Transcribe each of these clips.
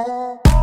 Oh.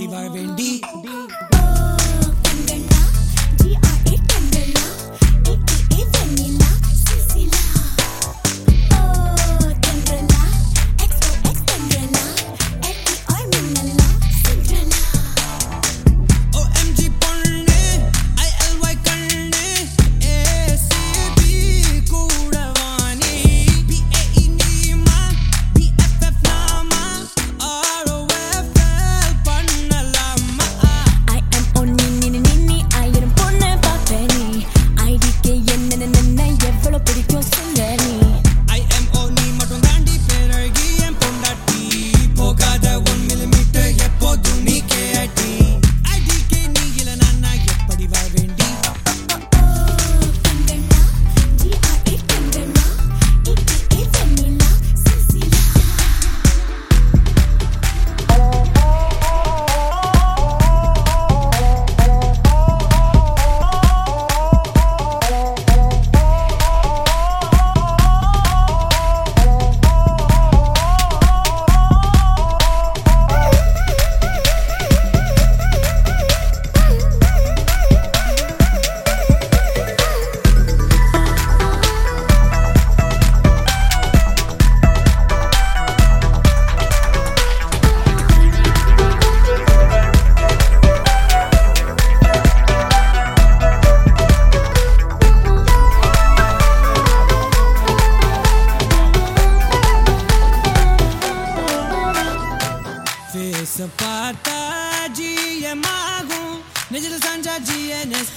அறிவாழ் வேண்டி सपाता जी ये मागू निजल सांझा जी ये एस